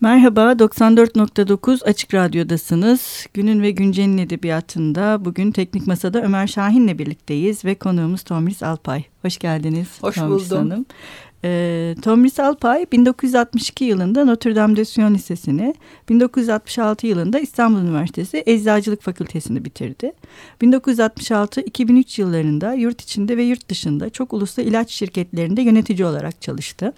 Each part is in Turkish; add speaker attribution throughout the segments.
Speaker 1: Merhaba, 94.9 Açık Radyo'dasınız. Günün ve Güncel'in edebiyatında bugün Teknik Masa'da Ömer Şahin'le birlikteyiz ve konuğumuz Tomris Alpay. Hoş geldiniz
Speaker 2: Hoş Tomris buldum. Hanım.
Speaker 1: E, Tomris Alpay 1962 yılında Notre Dame de Sion Lisesi'ni, 1966 yılında İstanbul Üniversitesi Eczacılık Fakültesini bitirdi. 1966-2003 yıllarında yurt içinde ve yurt dışında çok uluslu ilaç şirketlerinde yönetici olarak çalıştı.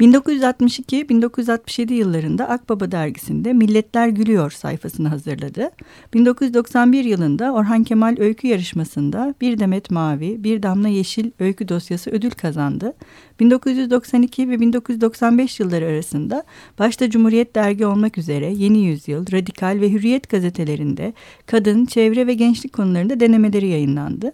Speaker 1: 1962-1967 yıllarında Akbaba dergisinde Milletler Gülüyor sayfasını hazırladı. 1991 yılında Orhan Kemal Öykü Yarışması'nda Bir Demet Mavi, Bir Damla Yeşil öykü dosyası ödül kazandı. 1992 ve 1995 yılları arasında başta Cumhuriyet Dergi olmak üzere Yeni Yüzyıl, Radikal ve Hürriyet gazetelerinde kadın, çevre ve gençlik konularında denemeleri yayınlandı.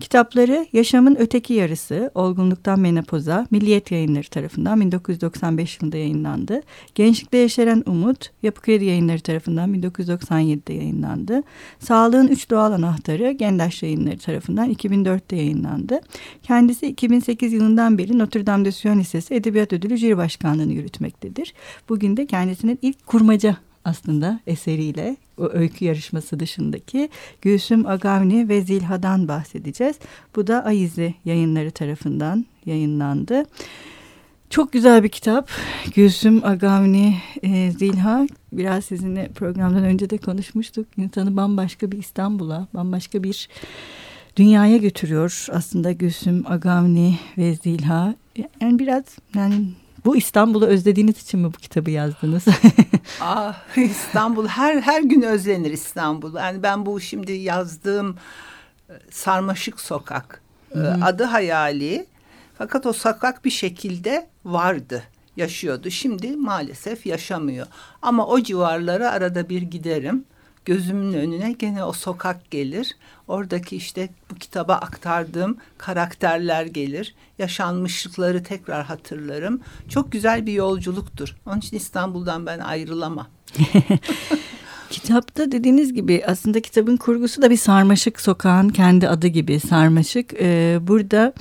Speaker 1: Kitapları Yaşamın Öteki Yarısı, Olgunluktan Menopoza, Milliyet Yayınları tarafından 1995 yılında yayınlandı. Gençlikte Yeşeren Umut, Yapı Kredi Yayınları tarafından 1997'de yayınlandı. Sağlığın Üç Doğal Anahtarı, Gendaş Yayınları tarafından 2004'te yayınlandı. Kendisi 2008 yılından beri Notre Dame de Sion Lisesi Edebiyat Ödülü Jüri Başkanlığı'nı yürütmektedir. Bugün de kendisinin ilk kurmaca aslında eseriyle o öykü yarışması dışındaki Gülsüm Agavni ve Zilha'dan bahsedeceğiz. Bu da Ayizi yayınları tarafından yayınlandı. Çok güzel bir kitap. Gülsüm Agavni e, Zilha. Biraz sizinle programdan önce de konuşmuştuk. İnsanı bambaşka bir İstanbul'a, bambaşka bir dünyaya götürüyor. Aslında Gülsüm Agavni ve Zilha. Yani biraz yani bu İstanbul'u özlediğiniz için mi bu kitabı yazdınız?
Speaker 2: ah İstanbul her her gün özlenir İstanbul. Yani ben bu şimdi yazdığım e, Sarmaşık Sokak Hı -hı. adı hayali. Fakat o sokak bir şekilde vardı yaşıyordu. Şimdi maalesef yaşamıyor. Ama o civarlara arada bir giderim gözümün önüne gene o sokak gelir. Oradaki işte bu kitaba aktardığım karakterler gelir. Yaşanmışlıkları tekrar hatırlarım. Çok güzel bir yolculuktur. Onun için İstanbul'dan ben ayrılamam.
Speaker 1: Kitapta dediğiniz gibi aslında kitabın kurgusu da bir sarmaşık sokağın kendi adı gibi sarmaşık. Ee, burada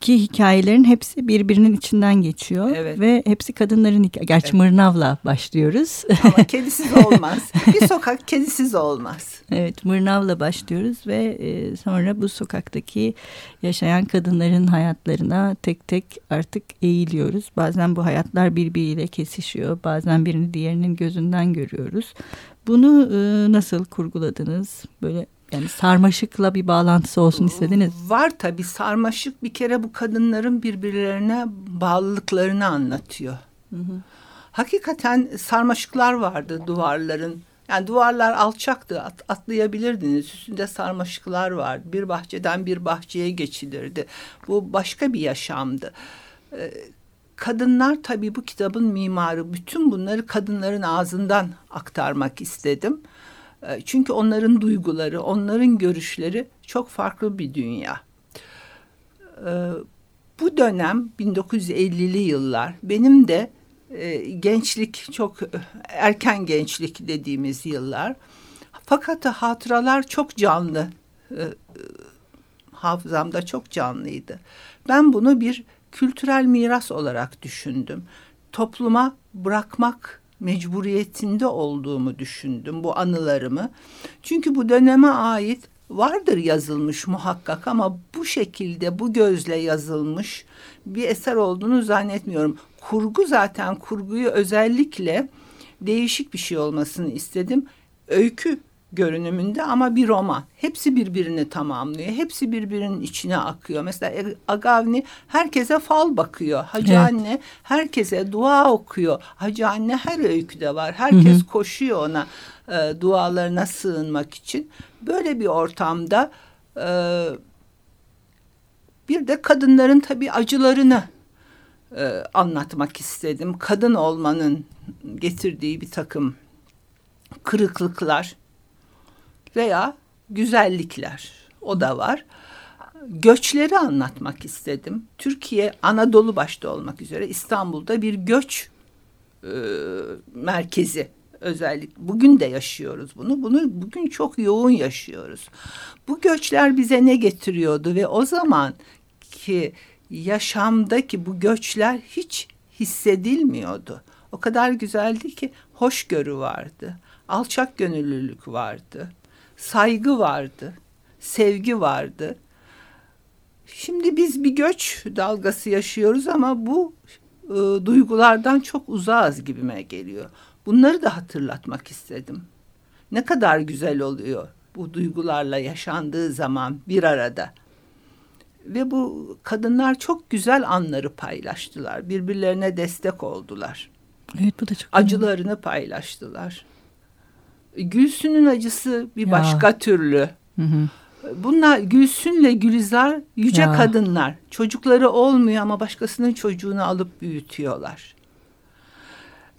Speaker 1: ki hikayelerin hepsi birbirinin içinden geçiyor evet. ve hepsi kadınların hikayesi. Gerçi evet. Mırnav'la başlıyoruz.
Speaker 2: Ama kedisiz olmaz. Bir sokak kedisiz olmaz.
Speaker 1: Evet Mırnav'la başlıyoruz ve e, sonra bu sokaktaki yaşayan kadınların hayatlarına tek tek artık eğiliyoruz. Bazen bu hayatlar birbiriyle kesişiyor. Bazen birini diğerinin gözünden görüyoruz. Bunu e, nasıl kurguladınız? Böyle yani sarmaşıkla bir bağlantısı olsun istediniz.
Speaker 2: Var tabii sarmaşık bir kere bu kadınların birbirlerine bağlılıklarını anlatıyor. Hı hı. Hakikaten sarmaşıklar vardı duvarların. Yani duvarlar alçaktı at, atlayabilirdiniz. Üstünde sarmaşıklar vardı. Bir bahçeden bir bahçeye geçilirdi. Bu başka bir yaşamdı. Ee, kadınlar tabii bu kitabın mimarı. Bütün bunları kadınların ağzından aktarmak istedim. Ee, çünkü onların duyguları, onların görüşleri çok farklı bir dünya. Ee, bu dönem 1950'li yıllar benim de e, gençlik çok erken gençlik dediğimiz yıllar. Fakat hatıralar çok canlı. Hafızamda çok canlıydı. Ben bunu bir kültürel miras olarak düşündüm. Topluma bırakmak mecburiyetinde olduğumu düşündüm bu anılarımı. Çünkü bu döneme ait vardır yazılmış muhakkak ama bu şekilde bu gözle yazılmış bir eser olduğunu zannetmiyorum. Kurgu zaten kurguyu özellikle değişik bir şey olmasını istedim. Öykü görünümünde ama bir roman. Hepsi birbirini tamamlıyor. Hepsi birbirinin içine akıyor. Mesela Agavni herkese fal bakıyor. Hacı evet. anne herkese dua okuyor. Hacı anne her öyküde var. Herkes hı hı. koşuyor ona e, dualarına sığınmak için. Böyle bir ortamda e, bir de kadınların tabii acılarını e, anlatmak istedim. Kadın olmanın getirdiği bir takım kırıklıklar veya güzellikler o da var. Göçleri anlatmak istedim. Türkiye Anadolu başta olmak üzere İstanbul'da bir göç e, merkezi özellik bugün de yaşıyoruz bunu. Bunu bugün çok yoğun yaşıyoruz. Bu göçler bize ne getiriyordu ve o zaman ki yaşamdaki bu göçler hiç hissedilmiyordu. o kadar güzeldi ki hoşgörü vardı. Alçak gönüllülük vardı. Saygı vardı. Sevgi vardı. Şimdi biz bir göç dalgası yaşıyoruz ama bu e, duygulardan çok uzağız gibime geliyor. Bunları da hatırlatmak istedim. Ne kadar güzel oluyor bu duygularla yaşandığı zaman bir arada. Ve bu kadınlar çok güzel anları paylaştılar. Birbirlerine destek oldular.
Speaker 1: Evet bu da çok
Speaker 2: Acılarını önemli. paylaştılar. Gülsün'ün acısı bir ya. başka türlü. Hı hı. Bunlar Gülsün'le Gülizar yüce ya. kadınlar. Çocukları olmuyor ama başkasının çocuğunu alıp büyütüyorlar.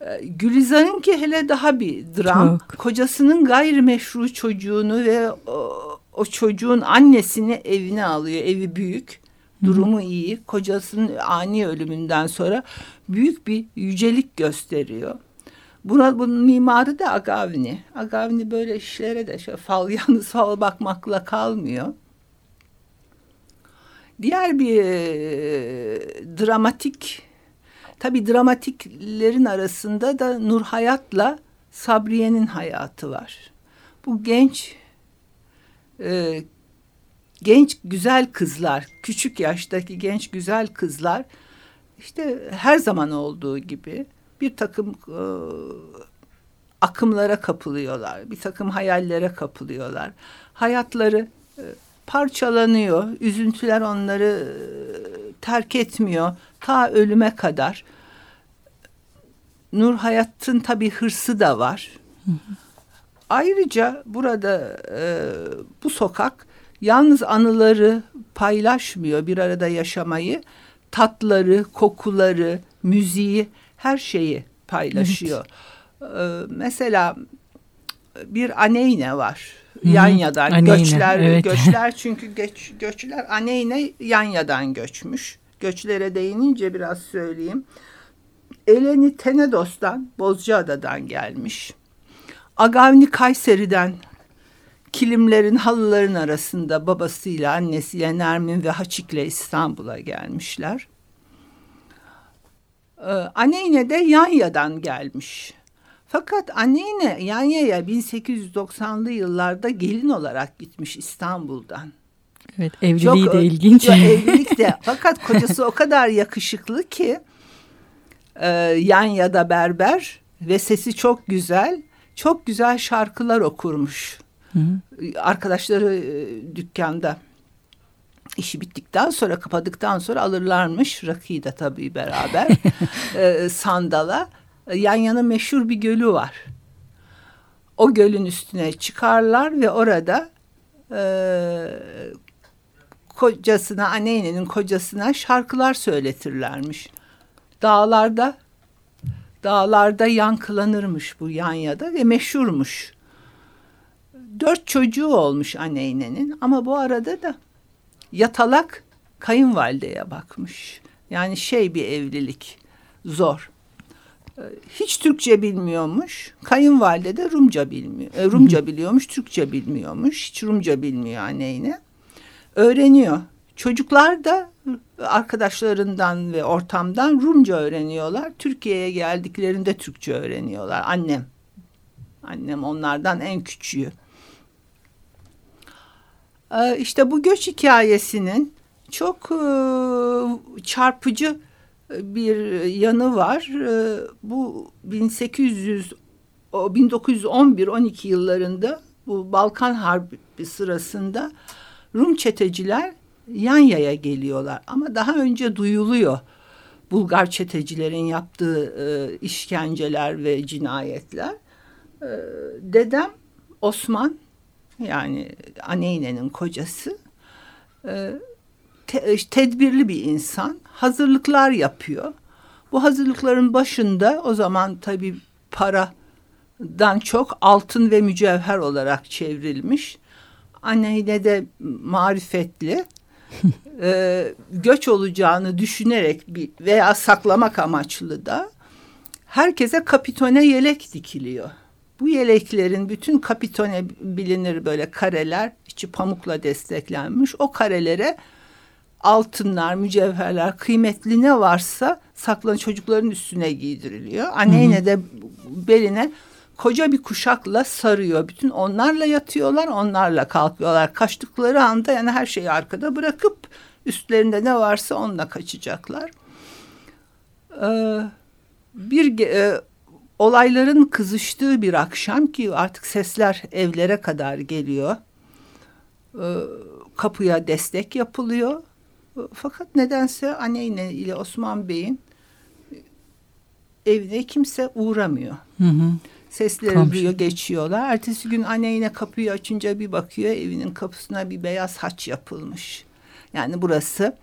Speaker 2: Ee, Gülizar'ınki hele daha bir dram. Çok. Kocasının gayrimeşru çocuğunu ve o, o çocuğun annesini evine alıyor. Evi büyük. Durumu Hı. iyi. Kocasının ani ölümünden sonra büyük bir yücelik gösteriyor. Buna, bunun mimarı da Agavni. Agavni böyle işlere de şöyle fal yalnız fal bakmakla kalmıyor. Diğer bir e, dramatik, tabi dramatiklerin arasında da Nur Hayat'la Sabriye'nin hayatı var. Bu genç, e, genç güzel kızlar, küçük yaştaki genç güzel kızlar, işte her zaman olduğu gibi bir takım e, akımlara kapılıyorlar. Bir takım hayallere kapılıyorlar. Hayatları e, parçalanıyor. Üzüntüler onları e, terk etmiyor. Ta ölüme kadar. Nur Hayat'ın tabii hırsı da var. Ayrıca burada e, bu sokak yalnız anıları paylaşmıyor bir arada yaşamayı. Tatları, kokuları, müziği her şeyi paylaşıyor. Evet. Ee, mesela bir aneyne var. Yanya'dan aneyne, göçler evet. göçler çünkü göç, göçler aneyne Yanya'dan göçmüş. Göçlere değinince biraz söyleyeyim. Eleni Tenedos'tan Bozcaada'dan gelmiş. Agavni Kayseri'den kilimlerin halıların arasında babasıyla annesiyle Nermin ve Haçik'le İstanbul'a gelmişler. Ee, Aneyne de Yanya'dan gelmiş. Fakat Aneyne Yanya'ya 1890'lı yıllarda gelin olarak gitmiş İstanbul'dan.
Speaker 1: Evet evliliği Çok, de ilginç.
Speaker 2: evlilik de fakat kocası o kadar yakışıklı ki e, Yanya'da berber ve sesi çok güzel. Çok güzel şarkılar okurmuş. Hı. Arkadaşları e, dükkanda işi bittikten sonra kapadıktan sonra alırlarmış rakıyı da tabii beraber e, sandala. Yan yana meşhur bir gölü var. O gölün üstüne çıkarlar ve orada e, kocasına, anneynenin kocasına şarkılar söyletirlermiş. Dağlarda dağlarda yankılanırmış bu Yanya'da ve meşhurmuş. Dört çocuğu olmuş anneynenin ama bu arada da yatalak kayınvalideye bakmış. Yani şey bir evlilik zor. Ee, hiç Türkçe bilmiyormuş. Kayınvalide de Rumca bilmiyor. E, Rumca biliyormuş, Türkçe bilmiyormuş. Hiç Rumca bilmiyor anneyine. Öğreniyor. Çocuklar da arkadaşlarından ve ortamdan Rumca öğreniyorlar. Türkiye'ye geldiklerinde Türkçe öğreniyorlar. Annem. Annem onlardan en küçüğü. Ee, işte bu göç hikayesinin çok e, çarpıcı bir yanı var. Ee, bu 1800 1911-12 yıllarında bu Balkan Harbi sırasında Rum çeteciler Yanya'ya geliyorlar. Ama daha önce duyuluyor Bulgar çetecilerin yaptığı e, işkenceler ve cinayetler. E, dedem Osman yani Aneyne'nin kocası e, te, tedbirli bir insan hazırlıklar yapıyor. Bu hazırlıkların başında o zaman tabii paradan çok altın ve mücevher olarak çevrilmiş. Aneyne de marifetli e, göç olacağını düşünerek bir veya saklamak amaçlı da herkese kapitone yelek dikiliyor. Bu yeleklerin bütün kapitone bilinir böyle kareler içi pamukla desteklenmiş. O karelere altınlar, mücevherler, kıymetli ne varsa saklan çocukların üstüne giydiriliyor. Anne yine de beline koca bir kuşakla sarıyor. Bütün onlarla yatıyorlar, onlarla kalkıyorlar. Kaçtıkları anda yani her şeyi arkada bırakıp üstlerinde ne varsa onunla kaçacaklar. Ee, bir e, olayların kızıştığı bir akşam ki artık sesler evlere kadar geliyor. Ee, kapıya destek yapılıyor. Fakat nedense anne ile Osman Bey'in evine kimse uğramıyor. Hı hı. Sesleri Komşu. duyuyor geçiyorlar. Ertesi gün anne yine kapıyı açınca bir bakıyor evinin kapısına bir beyaz haç yapılmış. Yani burası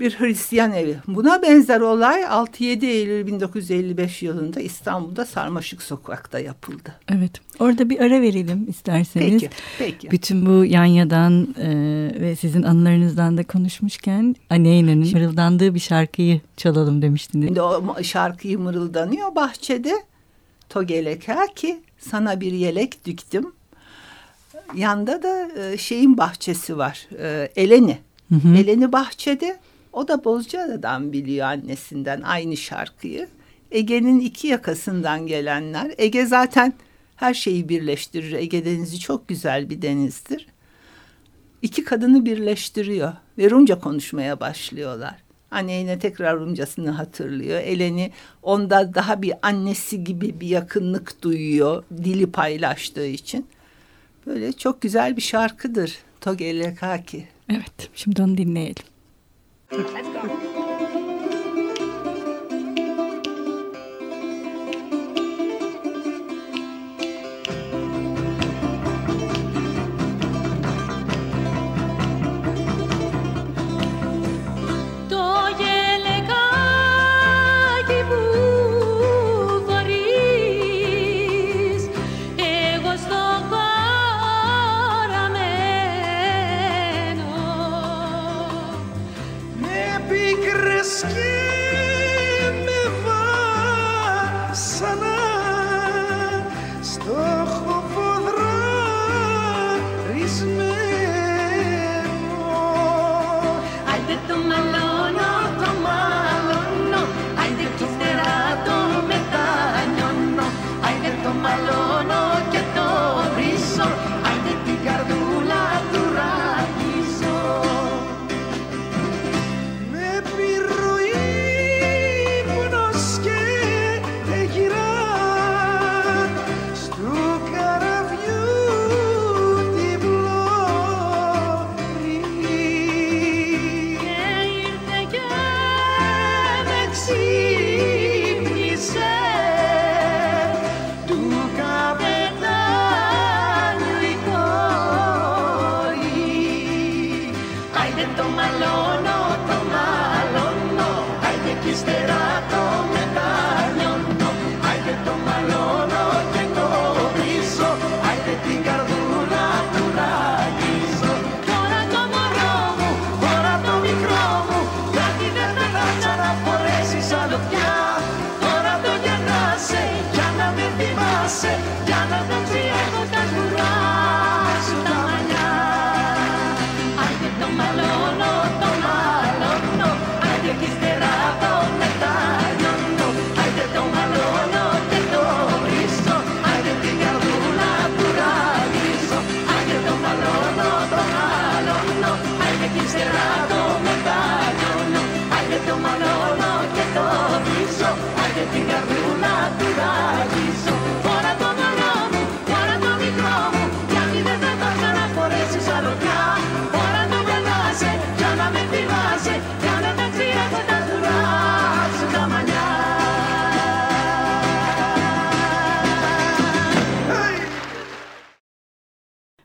Speaker 2: bir Hristiyan evi. Buna benzer olay 6-7 Eylül 1955 yılında İstanbul'da Sarmaşık Sokak'ta yapıldı.
Speaker 3: Evet. Orada bir ara verelim isterseniz.
Speaker 2: Peki. Peki.
Speaker 3: Bütün bu Yanya'dan e, ve sizin anılarınızdan da konuşmuşken Aneyna'nın mırıldandığı bir şarkıyı çalalım demiştiniz.
Speaker 2: Şimdi o şarkıyı mırıldanıyor bahçede. Togeleka ki sana bir yelek diktim. Yanda da e, şeyin bahçesi var. E, Eleni. Hı hı. Eleni bahçede o da Bozcaada'dan biliyor annesinden aynı şarkıyı. Ege'nin iki yakasından gelenler. Ege zaten her şeyi birleştirir. Ege Denizi çok güzel bir denizdir. İki kadını birleştiriyor ve Rumca konuşmaya başlıyorlar. Anne yine tekrar Rumcasını hatırlıyor. Eleni onda daha bir annesi gibi bir yakınlık duyuyor. Dili paylaştığı için. Böyle çok güzel bir şarkıdır. Togele Kaki.
Speaker 3: Evet şimdi onu dinleyelim. Let's go.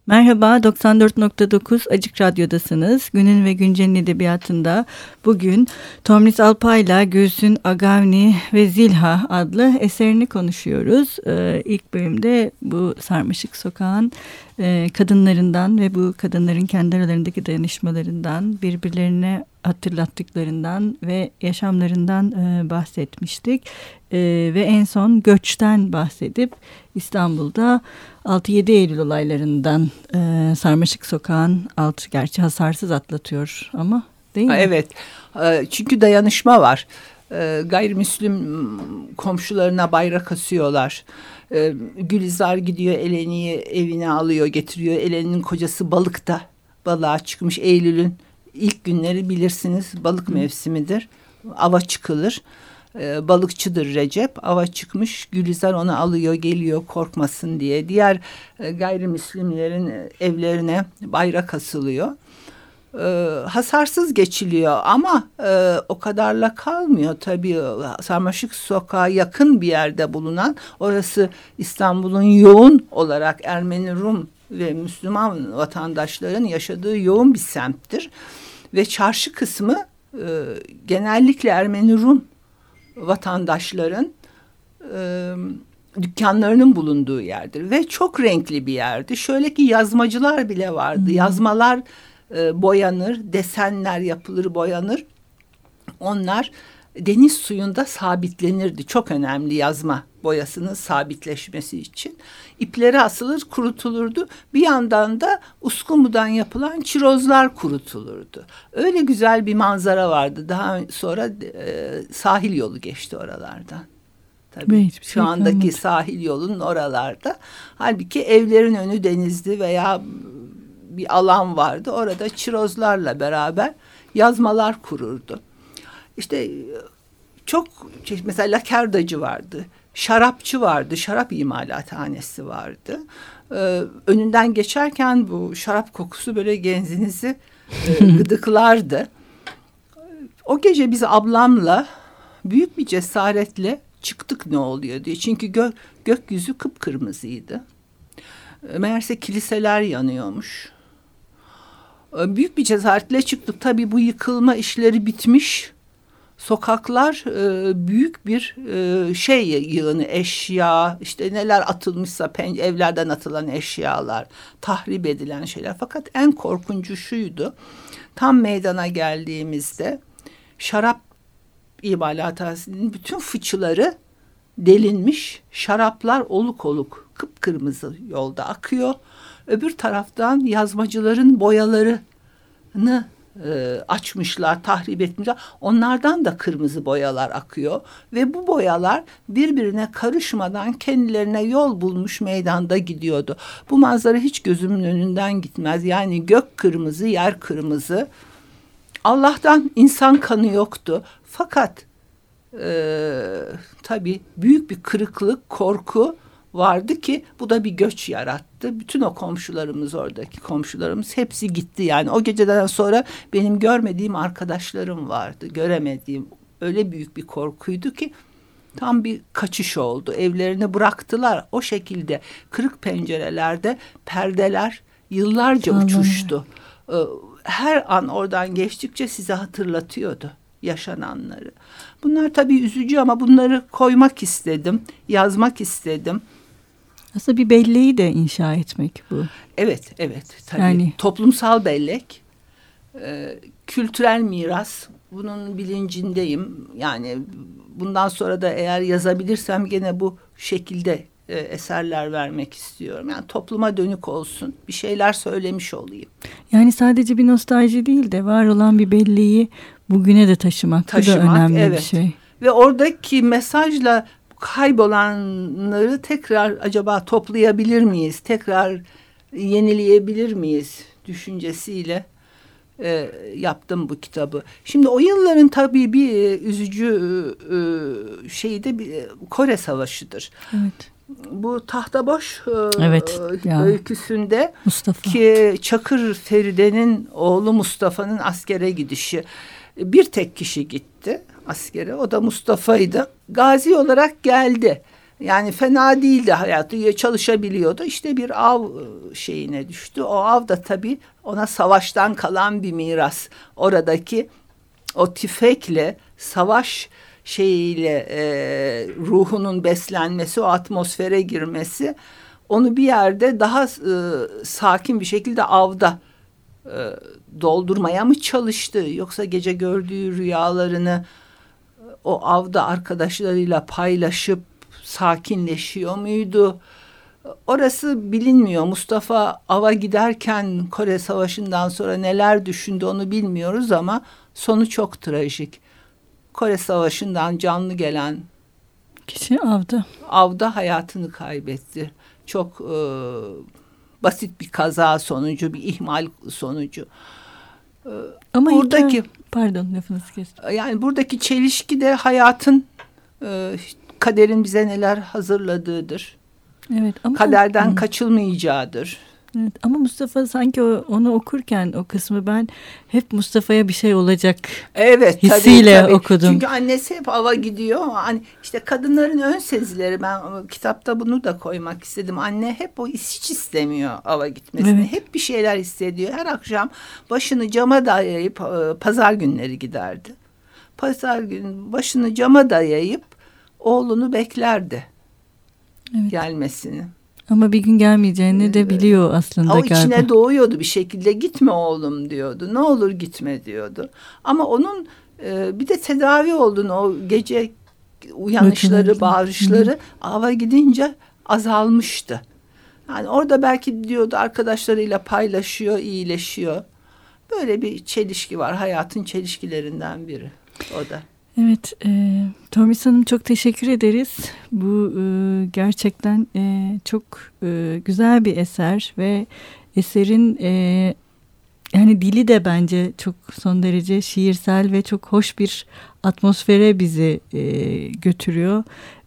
Speaker 3: Merhaba, 94.9 Acık Radyo'dasınız. Günün ve Güncel'in edebiyatında bugün Tomris Alpay'la Gülsün Agavni ve Zilha adlı eserini konuşuyoruz. Ee, ilk bölümde bu Sarmaşık Sokağın
Speaker 1: e, kadınlarından ve bu kadınların kendi aralarındaki dayanışmalarından, birbirlerine hatırlattıklarından ve yaşamlarından e, bahsetmiştik. E, ve en son göçten bahsedip İstanbul'da 6-7 Eylül olaylarından e, Sarmaşık Sokağın alt gerçi hasarsız atlatıyor ama değil mi?
Speaker 2: Evet e, çünkü dayanışma var. E, gayrimüslim komşularına bayrak asıyorlar. E, Gülizar gidiyor Eleni'yi evine alıyor getiriyor. Eleni'nin kocası balıkta balığa çıkmış Eylül'ün ilk günleri bilirsiniz balık mevsimidir. Ava çıkılır. E, balıkçıdır Recep. Ava çıkmış Gülizar onu alıyor geliyor korkmasın diye. Diğer e, gayrimüslimlerin evlerine bayrak asılıyor. E, hasarsız geçiliyor ama e, o kadarla kalmıyor tabii. Sarmaşık Sokağı yakın bir yerde bulunan orası İstanbul'un yoğun olarak Ermeni Rum ve Müslüman vatandaşların yaşadığı yoğun bir semttir. Ve çarşı kısmı e, genellikle Ermeni Rum vatandaşların e, dükkanlarının bulunduğu yerdir. Ve çok renkli bir yerdi. Şöyle ki yazmacılar bile vardı. Hmm. Yazmalar e, boyanır, desenler yapılır, boyanır. Onlar deniz suyunda sabitlenirdi. Çok önemli yazma boyasının sabitleşmesi için. İpleri asılır kurutulurdu. Bir yandan da uskumudan yapılan çirozlar kurutulurdu. Öyle güzel bir manzara vardı. Daha sonra e, sahil yolu geçti oralardan. Tabii evet, şu şey andaki kalmadı. sahil yolunun oralarda. Halbuki evlerin önü denizdi veya bir alan vardı. Orada çirozlarla beraber yazmalar kururdu. İşte çok mesela lakerdacı vardı şarapçı vardı, şarap imalathanesi vardı. Ee, önünden geçerken bu şarap kokusu böyle genzinizi e, gıdıklardı. O gece biz ablamla büyük bir cesaretle çıktık ne oluyor diye. Çünkü gö gökyüzü kıpkırmızıydı. Ee, meğerse kiliseler yanıyormuş. Büyük bir cesaretle çıktık. Tabii bu yıkılma işleri bitmiş. Sokaklar e, büyük bir e, şey yığını eşya işte neler atılmışsa pen, evlerden atılan eşyalar tahrip edilen şeyler. Fakat en korkuncu şuydu. Tam meydana geldiğimizde şarap imalathanesinin bütün fıçıları delinmiş şaraplar oluk oluk kıpkırmızı yolda akıyor. Öbür taraftan yazmacıların boyalarını e, açmışlar, tahrip etmişler. Onlardan da kırmızı boyalar akıyor ve bu boyalar birbirine karışmadan kendilerine yol bulmuş meydanda gidiyordu. Bu manzara hiç gözümün önünden gitmez. Yani gök kırmızı, yer kırmızı. Allah'tan insan kanı yoktu. Fakat e, tabii büyük bir kırıklık, korku vardı ki bu da bir göç yarattı. Bütün o komşularımız oradaki komşularımız hepsi gitti. Yani o geceden sonra benim görmediğim arkadaşlarım vardı. Göremediğim öyle büyük bir korkuydu ki tam bir kaçış oldu. Evlerini bıraktılar o şekilde kırık pencerelerde perdeler yıllarca Anladım. uçuştu. Ee, her an oradan geçtikçe size hatırlatıyordu yaşananları. Bunlar tabii üzücü ama bunları koymak istedim, yazmak istedim.
Speaker 1: Aslında bir belleği de inşa etmek bu.
Speaker 2: Evet, evet. Tabii. Yani toplumsal bellek, e, kültürel miras. Bunun bilincindeyim. Yani bundan sonra da eğer yazabilirsem gene bu şekilde e, eserler vermek istiyorum. Yani topluma dönük olsun. Bir şeyler söylemiş olayım.
Speaker 1: Yani sadece bir nostalji değil de var olan bir belleği bugüne de taşımak. taşımak bu da önemli evet. bir şey.
Speaker 2: Ve oradaki mesajla kaybolanları tekrar acaba toplayabilir miyiz? Tekrar yenileyebilir miyiz düşüncesiyle e, yaptım bu kitabı. Şimdi o yılların tabii bir e, üzücü e, şeyi de bir, e, Kore Savaşı'dır. Evet. Bu tahtaboş e, evet, ya. öyküsünde Mustafa. ki Çakır Feride'nin oğlu Mustafa'nın askere gidişi bir tek kişi gitti askere. O da Mustafa'ydı. Gazi olarak geldi. Yani fena değildi hayatı çalışabiliyordu. İşte bir av ıı, şeyine düştü. O av da tabii ona savaştan kalan bir miras. Oradaki o tüfekle savaş şeyiyle e, ruhunun beslenmesi, o atmosfere girmesi onu bir yerde daha e, sakin bir şekilde avda e, doldurmaya mı çalıştı yoksa gece gördüğü rüyalarını e, o avda arkadaşlarıyla paylaşıp sakinleşiyor muydu? Orası bilinmiyor. Mustafa ava giderken Kore Savaşı'ndan sonra neler düşündü onu bilmiyoruz ama sonu çok trajik. Kore Savaşı'ndan canlı gelen
Speaker 1: kişi avda
Speaker 2: avda hayatını kaybetti. Çok e, basit bir kaza sonucu, bir ihmal sonucu.
Speaker 1: E, ama buradaki hikaye, pardon lafınızı kestim.
Speaker 2: Yani buradaki çelişki de hayatın e, kaderin bize neler hazırladığıdır. Evet, ama, kaderden hı. kaçılmayacağıdır.
Speaker 1: Evet, ama Mustafa sanki o, onu okurken o kısmı ben hep Mustafa'ya bir şey olacak
Speaker 2: evet,
Speaker 1: hissiyle
Speaker 2: tabii, tabii.
Speaker 1: okudum.
Speaker 2: Çünkü annesi hep ava gidiyor. Hani işte kadınların ön sezileri ben kitapta bunu da koymak istedim. Anne hep o hiç istemiyor ava gitmesini. Evet. Hep bir şeyler hissediyor. Her akşam başını cama dayayıp e, pazar günleri giderdi. Pazar gün başını cama dayayıp oğlunu beklerdi evet. gelmesini.
Speaker 1: Ama bir gün gelmeyeceğini de biliyor aslında
Speaker 2: o
Speaker 1: galiba.
Speaker 2: içine doğuyordu bir şekilde gitme oğlum diyordu. Ne olur gitme diyordu. Ama onun e, bir de tedavi olduğunu o gece uyanışları, bağırışları ava gidince azalmıştı. Yani orada belki diyordu arkadaşlarıyla paylaşıyor, iyileşiyor. Böyle bir çelişki var. Hayatın çelişkilerinden biri o da.
Speaker 1: Evet, e, Tomis Hanım çok teşekkür ederiz. Bu e, gerçekten e, çok e, güzel bir eser ve eserin e, yani dili de bence çok son derece şiirsel ve çok hoş bir atmosfere bizi e, götürüyor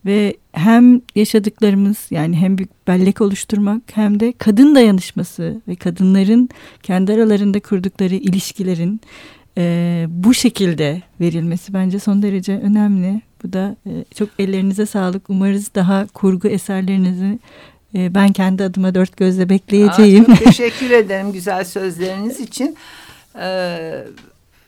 Speaker 1: ve hem yaşadıklarımız yani hem bir bellek oluşturmak hem de kadın dayanışması ve kadınların kendi aralarında kurdukları ilişkilerin e, bu şekilde verilmesi bence son derece önemli. Bu da e, çok ellerinize sağlık. Umarız daha kurgu eserlerinizi e, ben kendi adıma dört gözle bekleyeceğim.
Speaker 2: Aa, çok teşekkür ederim güzel sözleriniz için. Ee,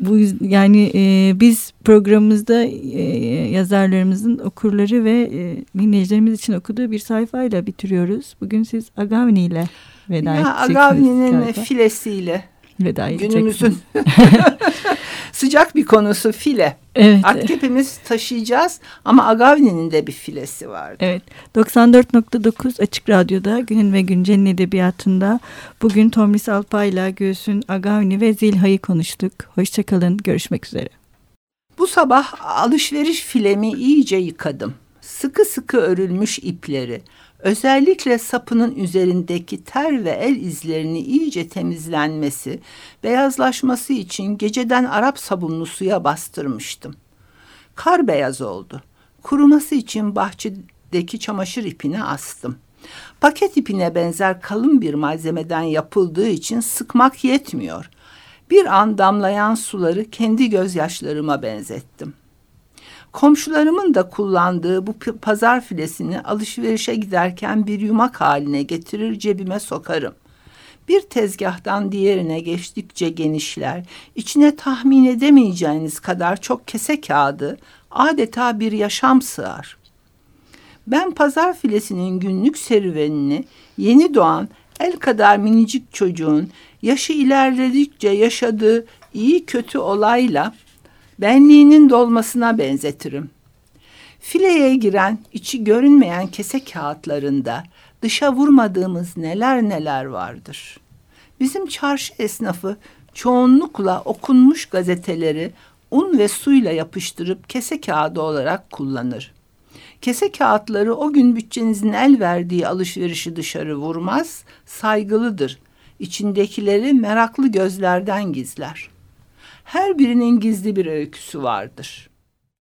Speaker 1: bu yani e, biz programımızda e, yazarlarımızın okurları ve e, dinleyicilerimiz için okuduğu bir sayfayla bitiriyoruz. Bugün siz Agavni ile veda ya, edeceksiniz.
Speaker 2: Agavni'nin filesiyle veda Günümüzün sıcak bir konusu file. Evet. Artık hepimiz taşıyacağız ama Agavni'nin de bir filesi vardı.
Speaker 1: Evet. 94.9 Açık Radyo'da Günün ve Güncel'in edebiyatında bugün Tomris Alpay'la Göğs'ün Agavni ve Zilha'yı konuştuk. Hoşçakalın. Görüşmek üzere.
Speaker 2: Bu sabah alışveriş filemi iyice yıkadım. Sıkı sıkı örülmüş ipleri, Özellikle sapının üzerindeki ter ve el izlerini iyice temizlenmesi, beyazlaşması için geceden Arap sabunlu suya bastırmıştım. Kar beyaz oldu. Kuruması için bahçedeki çamaşır ipine astım. Paket ipine benzer kalın bir malzemeden yapıldığı için sıkmak yetmiyor. Bir an damlayan suları kendi gözyaşlarıma benzettim.'' Komşularımın da kullandığı bu pazar filesini alışverişe giderken bir yumak haline getirir cebime sokarım. Bir tezgahtan diğerine geçtikçe genişler, içine tahmin edemeyeceğiniz kadar çok kese kağıdı, adeta bir yaşam sığar. Ben pazar filesinin günlük serüvenini yeni doğan el kadar minicik çocuğun yaşı ilerledikçe yaşadığı iyi kötü olayla benliğinin dolmasına benzetirim. Fileye giren, içi görünmeyen kese kağıtlarında dışa vurmadığımız neler neler vardır. Bizim çarşı esnafı çoğunlukla okunmuş gazeteleri un ve suyla yapıştırıp kese kağıdı olarak kullanır. Kese kağıtları o gün bütçenizin el verdiği alışverişi dışarı vurmaz, saygılıdır. İçindekileri meraklı gözlerden gizler.'' Her birinin gizli bir öyküsü vardır.